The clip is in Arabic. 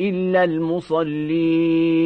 إلا المصلين.